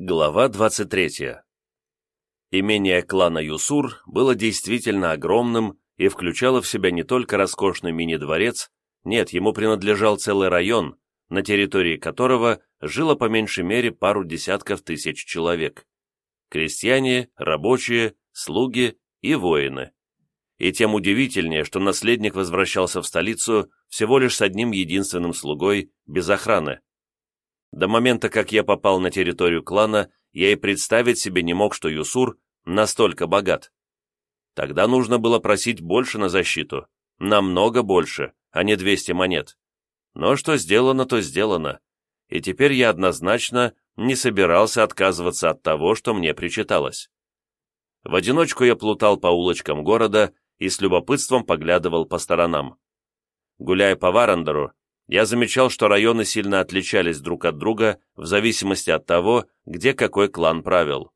Глава 23. Имение клана Юсур было действительно огромным и включало в себя не только роскошный мини-дворец, нет, ему принадлежал целый район, на территории которого жило по меньшей мере пару десятков тысяч человек. Крестьяне, рабочие, слуги и воины. И тем удивительнее, что наследник возвращался в столицу всего лишь с одним единственным слугой, без охраны. До момента, как я попал на территорию клана, я и представить себе не мог, что Юсур настолько богат. Тогда нужно было просить больше на защиту, намного больше, а не 200 монет. Но что сделано, то сделано, и теперь я однозначно не собирался отказываться от того, что мне причиталось. В одиночку я плутал по улочкам города и с любопытством поглядывал по сторонам. Гуляя по Варандеру, я замечал, что районы сильно отличались друг от друга в зависимости от того, где какой клан правил.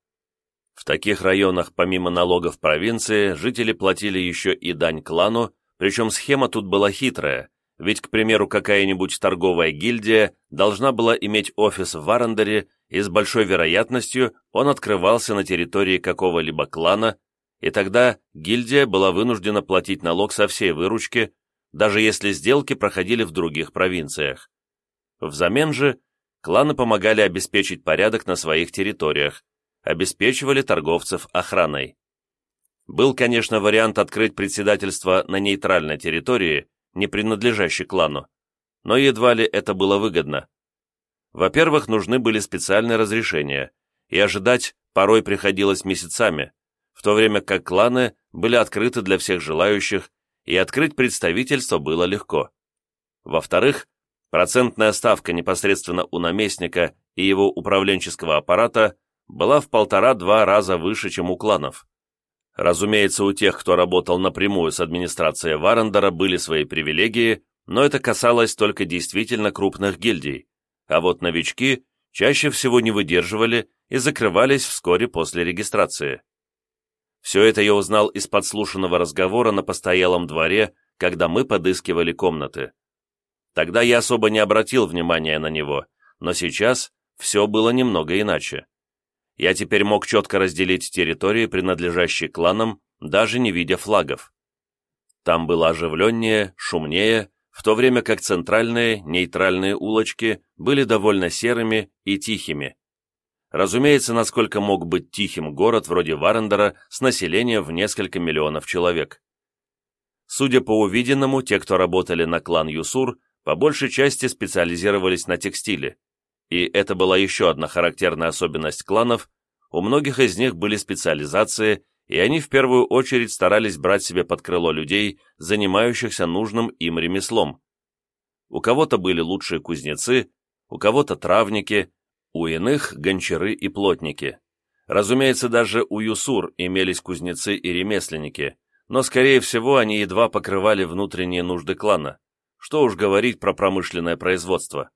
В таких районах, помимо налогов провинции, жители платили еще и дань клану, причем схема тут была хитрая, ведь, к примеру, какая-нибудь торговая гильдия должна была иметь офис в Варандере, и с большой вероятностью он открывался на территории какого-либо клана, и тогда гильдия была вынуждена платить налог со всей выручки, даже если сделки проходили в других провинциях. Взамен же кланы помогали обеспечить порядок на своих территориях, обеспечивали торговцев охраной. Был, конечно, вариант открыть председательство на нейтральной территории, не принадлежащей клану, но едва ли это было выгодно. Во-первых, нужны были специальные разрешения, и ожидать порой приходилось месяцами, в то время как кланы были открыты для всех желающих и открыть представительство было легко. Во-вторых, процентная ставка непосредственно у наместника и его управленческого аппарата была в полтора-два раза выше, чем у кланов. Разумеется, у тех, кто работал напрямую с администрацией Варендера, были свои привилегии, но это касалось только действительно крупных гильдий, а вот новички чаще всего не выдерживали и закрывались вскоре после регистрации. Все это я узнал из подслушанного разговора на постоялом дворе, когда мы подыскивали комнаты. Тогда я особо не обратил внимания на него, но сейчас все было немного иначе. Я теперь мог четко разделить территории, принадлежащие кланам, даже не видя флагов. Там было оживленнее, шумнее, в то время как центральные, нейтральные улочки были довольно серыми и тихими. Разумеется, насколько мог быть тихим город вроде Варендера с населением в несколько миллионов человек. Судя по увиденному, те, кто работали на клан Юсур, по большей части специализировались на текстиле. И это была еще одна характерная особенность кланов, у многих из них были специализации, и они в первую очередь старались брать себе под крыло людей, занимающихся нужным им ремеслом. У кого-то были лучшие кузнецы, у кого-то травники, у иных – гончары и плотники. Разумеется, даже у Юсур имелись кузнецы и ремесленники, но, скорее всего, они едва покрывали внутренние нужды клана. Что уж говорить про промышленное производство.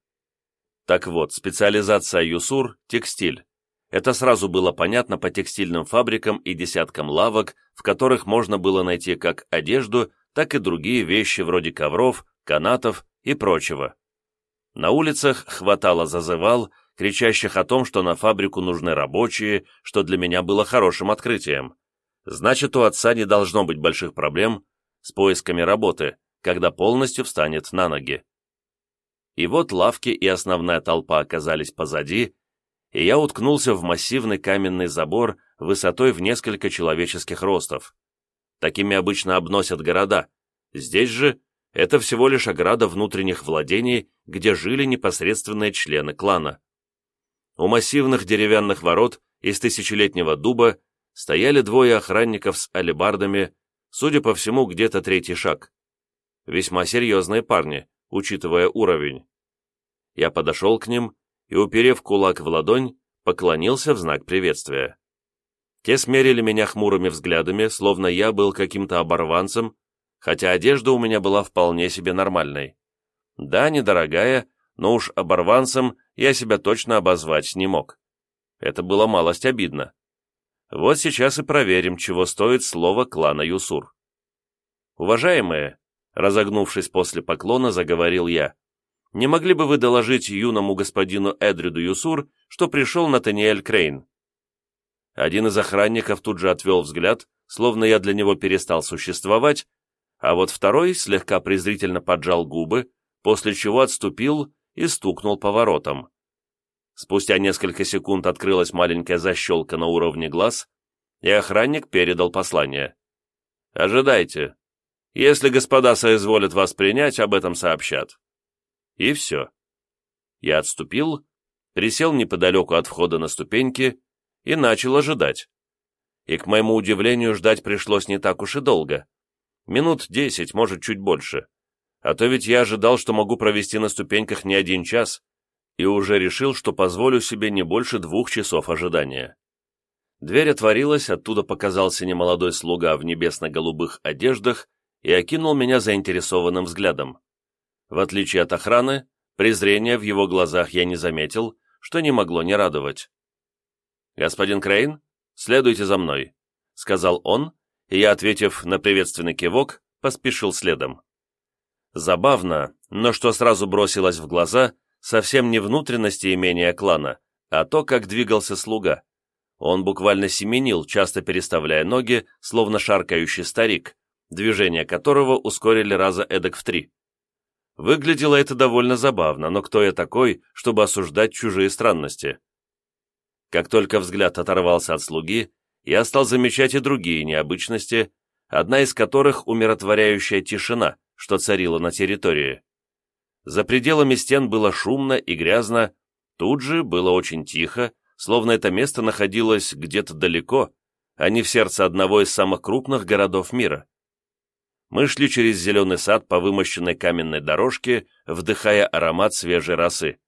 Так вот, специализация Юсур – текстиль. Это сразу было понятно по текстильным фабрикам и десяткам лавок, в которых можно было найти как одежду, так и другие вещи вроде ковров, канатов и прочего. На улицах хватало зазывал – кричащих о том, что на фабрику нужны рабочие, что для меня было хорошим открытием. Значит, у отца не должно быть больших проблем с поисками работы, когда полностью встанет на ноги. И вот лавки и основная толпа оказались позади, и я уткнулся в массивный каменный забор высотой в несколько человеческих ростов. Такими обычно обносят города. Здесь же это всего лишь ограда внутренних владений, где жили непосредственные члены клана. У массивных деревянных ворот из тысячелетнего дуба стояли двое охранников с алебардами, судя по всему, где-то третий шаг. Весьма серьезные парни, учитывая уровень. Я подошел к ним и, уперев кулак в ладонь, поклонился в знак приветствия. Те смерили меня хмурыми взглядами, словно я был каким-то оборванцем, хотя одежда у меня была вполне себе нормальной. Да, недорогая, но уж оборванцем я себя точно обозвать не мог. Это было малость обидно. Вот сейчас и проверим, чего стоит слово клана Юсур. Уважаемые, разогнувшись после поклона, заговорил я. не могли бы вы доложить юному господину Эдриду Юсур, что пришел Натаниэль Крейн?» Один из охранников тут же отвел взгляд, словно я для него перестал существовать, а вот второй слегка презрительно поджал губы, после чего отступил и стукнул по воротам. Спустя несколько секунд открылась маленькая защелка на уровне глаз, и охранник передал послание. «Ожидайте. Если господа соизволят вас принять, об этом сообщат». И все. Я отступил, присел неподалеку от входа на ступеньки и начал ожидать. И, к моему удивлению, ждать пришлось не так уж и долго. Минут десять, может, чуть больше. А то ведь я ожидал, что могу провести на ступеньках не один час, и уже решил, что позволю себе не больше двух часов ожидания. Дверь отворилась, оттуда показался немолодой слуга в небесно-голубых одеждах и окинул меня заинтересованным взглядом. В отличие от охраны, презрения в его глазах я не заметил, что не могло не радовать. «Господин Крейн, следуйте за мной», — сказал он, и я, ответив на приветственный кивок, поспешил следом. Забавно, но что сразу бросилось в глаза, совсем не внутренности имения клана, а то, как двигался слуга. Он буквально семенил, часто переставляя ноги, словно шаркающий старик, движения которого ускорили раза эдак в три. Выглядело это довольно забавно, но кто я такой, чтобы осуждать чужие странности? Как только взгляд оторвался от слуги, я стал замечать и другие необычности, одна из которых умиротворяющая тишина, что царила на территории. За пределами стен было шумно и грязно, тут же было очень тихо, словно это место находилось где-то далеко, а не в сердце одного из самых крупных городов мира. Мы шли через зеленый сад по вымощенной каменной дорожке, вдыхая аромат свежей росы.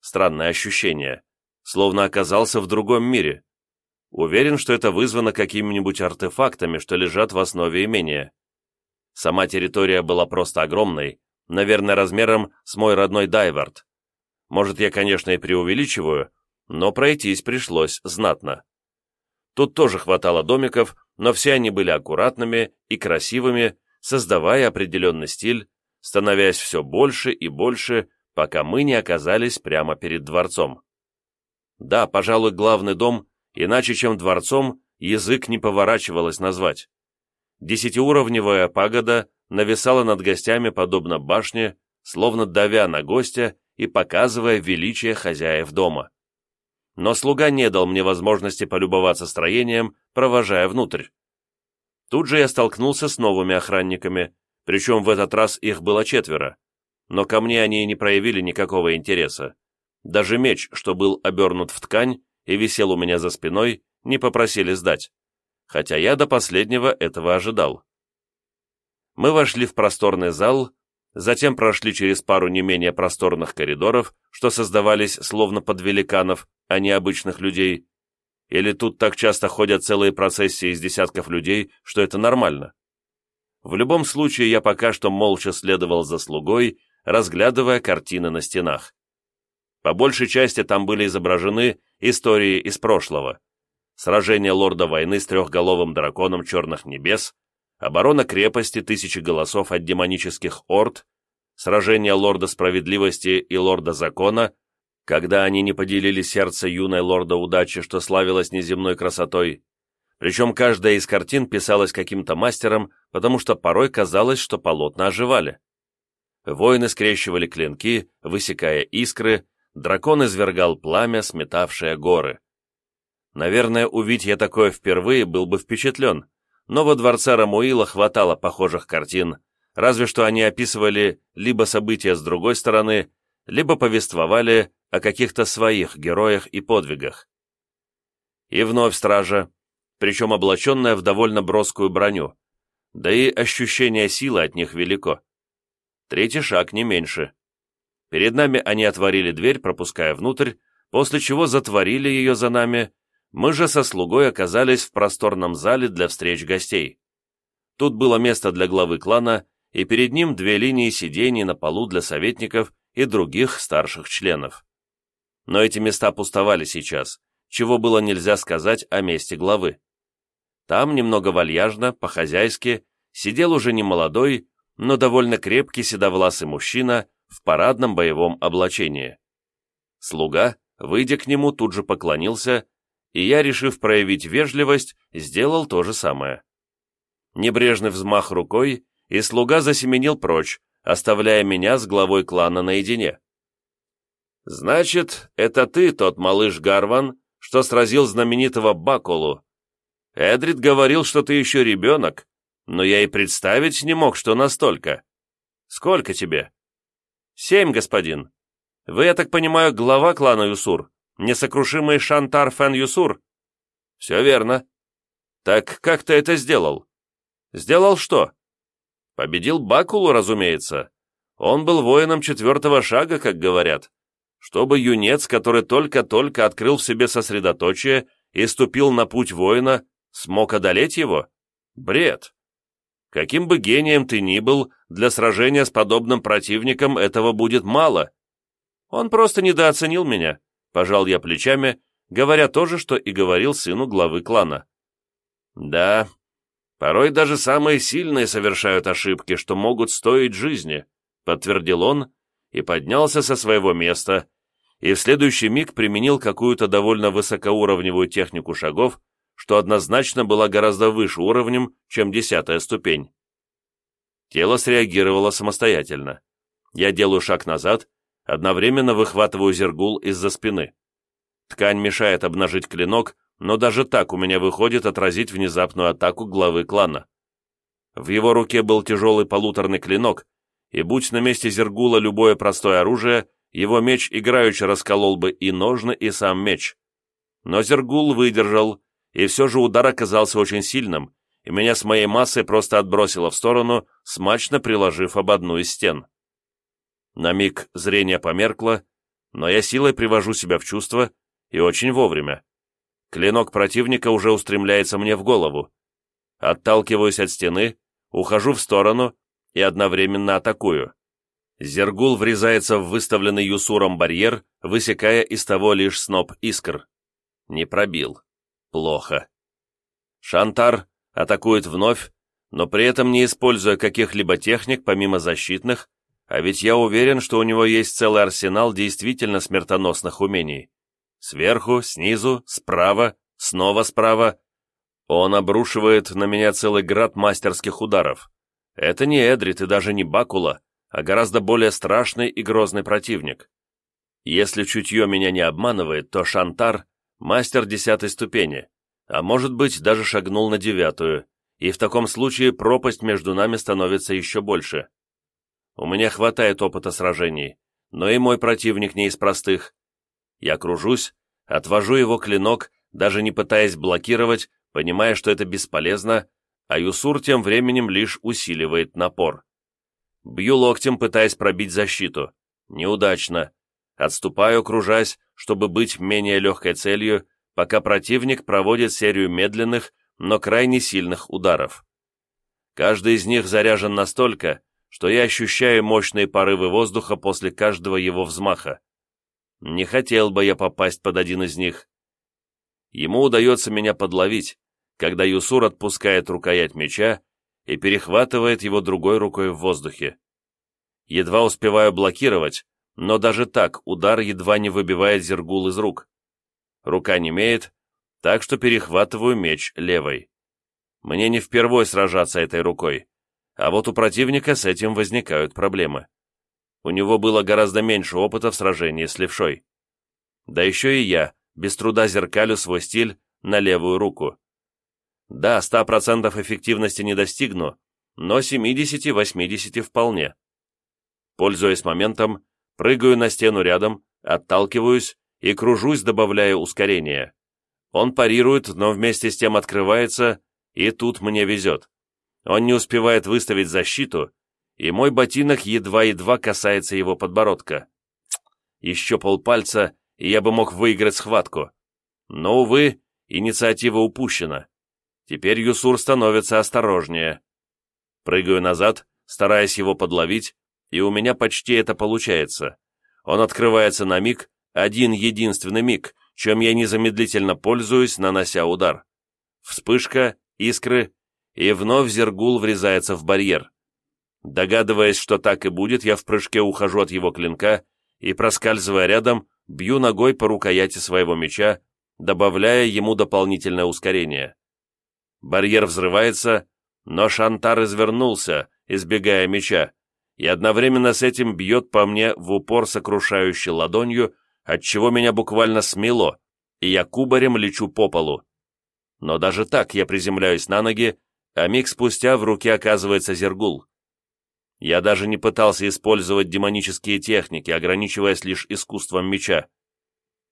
Странное ощущение, словно оказался в другом мире. Уверен, что это вызвано какими-нибудь артефактами, что лежат в основе имения. Сама территория была просто огромной, наверное, размером с мой родной Дайвард. Может, я, конечно, и преувеличиваю, но пройтись пришлось знатно. Тут тоже хватало домиков, но все они были аккуратными и красивыми, создавая определенный стиль, становясь все больше и больше, пока мы не оказались прямо перед дворцом. Да, пожалуй, главный дом, иначе чем дворцом, язык не поворачивалось назвать. Десятиуровневая пагода нависала над гостями подобно башне, словно давя на гостя и показывая величие хозяев дома. Но слуга не дал мне возможности полюбоваться строением, провожая внутрь. Тут же я столкнулся с новыми охранниками, причем в этот раз их было четверо, но ко мне они не проявили никакого интереса. Даже меч, что был обернут в ткань и висел у меня за спиной, не попросили сдать, хотя я до последнего этого ожидал. Мы вошли в просторный зал, затем прошли через пару не менее просторных коридоров, что создавались словно под великанов, а не обычных людей. Или тут так часто ходят целые процессии из десятков людей, что это нормально. В любом случае, я пока что молча следовал за слугой, разглядывая картины на стенах. По большей части там были изображены истории из прошлого. Сражение лорда войны с трехголовым драконом черных небес, оборона крепости тысячи голосов от демонических орд, сражение лорда справедливости и лорда закона, когда они не поделили сердце юной лорда удачи, что славилась неземной красотой. Причем каждая из картин писалась каким-то мастером, потому что порой казалось, что полотна оживали. Воины скрещивали клинки, высекая искры, дракон извергал пламя, сметавшее горы. Наверное, увидеть я такое впервые был бы впечатлен, но во дворце Рамуила хватало похожих картин, разве что они описывали либо события с другой стороны, либо повествовали о каких-то своих героях и подвигах. И вновь стража, причем облаченная в довольно броскую броню, да и ощущение силы от них велико. Третий шаг не меньше. Перед нами они отворили дверь, пропуская внутрь, после чего затворили ее за нами мы же со слугой оказались в просторном зале для встреч гостей. Тут было место для главы клана, и перед ним две линии сидений на полу для советников и других старших членов. Но эти места пустовали сейчас, чего было нельзя сказать о месте главы. Там немного вальяжно, по-хозяйски, сидел уже не молодой, но довольно крепкий седовласый мужчина в парадном боевом облачении. Слуга, выйдя к нему, тут же поклонился, и я, решив проявить вежливость, сделал то же самое. Небрежный взмах рукой, и слуга засеменил прочь, оставляя меня с главой клана наедине. «Значит, это ты, тот малыш Гарван, что сразил знаменитого Бакулу. Эдрид говорил, что ты еще ребенок, но я и представить не мог, что настолько. Сколько тебе?» «Семь, господин. Вы, я так понимаю, глава клана Юсур, несокрушимый Шантар Фен Юсур?» «Все верно. Так как ты это сделал?» «Сделал что?» «Победил Бакулу, разумеется. Он был воином четвертого шага, как говорят. Чтобы юнец, который только-только открыл в себе сосредоточие и ступил на путь воина, смог одолеть его? Бред!» Каким бы гением ты ни был, для сражения с подобным противником этого будет мало. Он просто недооценил меня, пожал я плечами, говоря то же, что и говорил сыну главы клана. Да, порой даже самые сильные совершают ошибки, что могут стоить жизни, подтвердил он и поднялся со своего места, и в следующий миг применил какую-то довольно высокоуровневую технику шагов, что однозначно была гораздо выше уровнем, чем десятая ступень. Тело среагировало самостоятельно. Я делаю шаг назад, одновременно выхватываю зергул из-за спины. Ткань мешает обнажить клинок, но даже так у меня выходит отразить внезапную атаку главы клана. В его руке был тяжелый полуторный клинок, и будь на месте Зергула любое простое оружие, его меч играючи расколол бы и ножны, и сам меч. Но Зергул выдержал, и все же удар оказался очень сильным, и меня с моей массой просто отбросило в сторону, смачно приложив об одну из стен. На миг зрение померкло, но я силой привожу себя в чувство, и очень вовремя. Клинок противника уже устремляется мне в голову. Отталкиваюсь от стены, ухожу в сторону и одновременно атакую. Зергул врезается в выставленный Юсуром барьер, высекая из того лишь сноп искр. Не пробил. Плохо. Шантар атакует вновь, но при этом не используя каких-либо техник помимо защитных, а ведь я уверен, что у него есть целый арсенал действительно смертоносных умений. Сверху, снизу, справа, снова справа. Он обрушивает на меня целый град мастерских ударов. Это не Эдрит и даже не Бакула, а гораздо более страшный и грозный противник. Если чутье меня не обманывает, то Шантар — мастер десятой ступени, а может быть, даже шагнул на девятую, и в таком случае пропасть между нами становится еще больше. У меня хватает опыта сражений, но и мой противник не из простых. Я кружусь, отвожу его клинок, даже не пытаясь блокировать, понимая, что это бесполезно, а Юсур тем временем лишь усиливает напор. Бью локтем, пытаясь пробить защиту. Неудачно. Отступаю, кружась, чтобы быть менее легкой целью, пока противник проводит серию медленных, но крайне сильных ударов. Каждый из них заряжен настолько, что я ощущаю мощные порывы воздуха после каждого его взмаха. Не хотел бы я попасть под один из них. Ему удается меня подловить, когда Юсур отпускает рукоять меча и перехватывает его другой рукой в воздухе. Едва успеваю блокировать, но даже так удар едва не выбивает зергул из рук рука не имеет, так что перехватываю меч левой. Мне не впервой сражаться этой рукой, а вот у противника с этим возникают проблемы. У него было гораздо меньше опыта в сражении с левшой. Да еще и я, без труда зеркалю свой стиль на левую руку. Да, 100% эффективности не достигну, но 70-80 вполне. Пользуясь моментом, прыгаю на стену рядом, отталкиваюсь и кружусь, добавляя ускорение. Он парирует, но вместе с тем открывается, и тут мне везет. Он не успевает выставить защиту, и мой ботинок едва-едва касается его подбородка. Еще полпальца, и я бы мог выиграть схватку. Но, увы, инициатива упущена. Теперь Юсур становится осторожнее. Прыгаю назад, стараясь его подловить, и у меня почти это получается. Он открывается на миг, один единственный миг, чем я незамедлительно пользуюсь, нанося удар. Вспышка, искры, и вновь Зергул врезается в барьер. Догадываясь, что так и будет, я в прыжке ухожу от его клинка и, проскальзывая рядом, бью ногой по рукояти своего меча, добавляя ему дополнительное ускорение. Барьер взрывается, но Шантар извернулся, избегая меча, и одновременно с этим бьет по мне в упор сокрушающей ладонью, отчего меня буквально смело, и я кубарем лечу по полу. Но даже так я приземляюсь на ноги, а миг спустя в руке оказывается зергул. Я даже не пытался использовать демонические техники, ограничиваясь лишь искусством меча.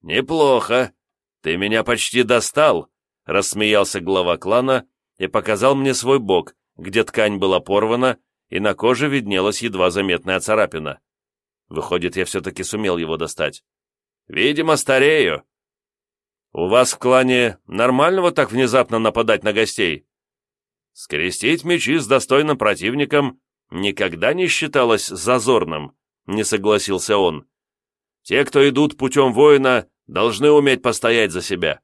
«Неплохо. Ты меня почти достал», — рассмеялся глава клана и показал мне свой бок, где ткань была порвана, и на коже виднелась едва заметная царапина. Выходит, я все-таки сумел его достать. «Видимо, старею». «У вас в клане нормально вот так внезапно нападать на гостей?» «Скрестить мечи с достойным противником никогда не считалось зазорным», — не согласился он. «Те, кто идут путем воина, должны уметь постоять за себя.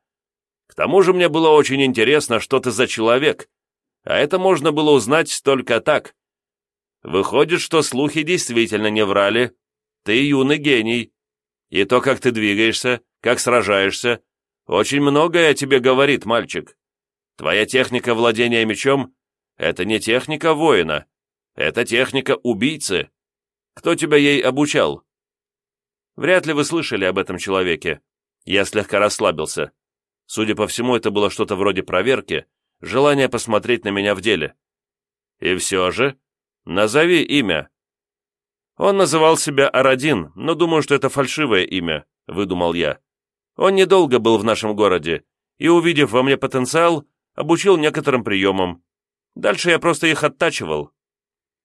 К тому же мне было очень интересно, что ты за человек, а это можно было узнать только так. Выходит, что слухи действительно не врали. Ты юный гений. И то, как ты двигаешься, как сражаешься, очень многое о тебе говорит, мальчик. Твоя техника владения мечом — это не техника воина, это техника убийцы. Кто тебя ей обучал? Вряд ли вы слышали об этом человеке. Я слегка расслабился. Судя по всему, это было что-то вроде проверки, желание посмотреть на меня в деле. И все же, назови имя. Он называл себя Арадин, но думаю, что это фальшивое имя, выдумал я. Он недолго был в нашем городе, и, увидев во мне потенциал, обучил некоторым приемам. Дальше я просто их оттачивал.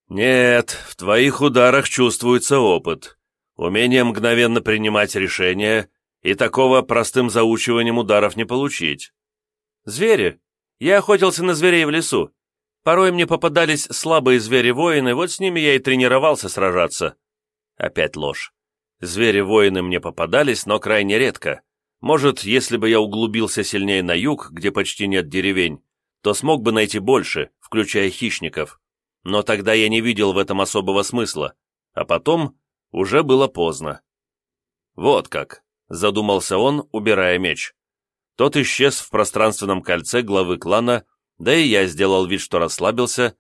«Нет, в твоих ударах чувствуется опыт, умение мгновенно принимать решения, и такого простым заучиванием ударов не получить. Звери. Я охотился на зверей в лесу. Порой мне попадались слабые звери-воины, вот с ними я и тренировался сражаться». Опять ложь. Звери-воины мне попадались, но крайне редко. Может, если бы я углубился сильнее на юг, где почти нет деревень, то смог бы найти больше, включая хищников но тогда я не видел в этом особого смысла, а потом уже было поздно. «Вот как», — задумался он, убирая меч. Тот исчез в пространственном кольце главы клана, да и я сделал вид, что расслабился,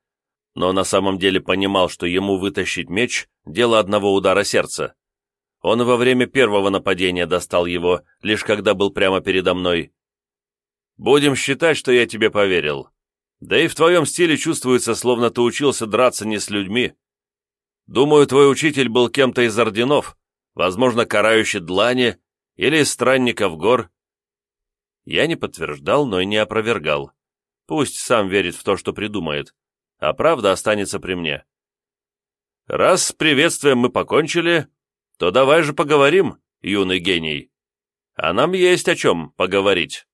но на самом деле понимал, что ему вытащить меч — дело одного удара сердца. Он во время первого нападения достал его, лишь когда был прямо передо мной. «Будем считать, что я тебе поверил. Да и в твоем стиле чувствуется, словно ты учился драться не с людьми. Думаю, твой учитель был кем-то из орденов, возможно, карающий длани или из странников гор. Я не подтверждал, но и не опровергал. Пусть сам верит в то, что придумает, а правда останется при мне. Раз с приветствием мы покончили, то давай же поговорим, юный гений. А нам есть о чем поговорить.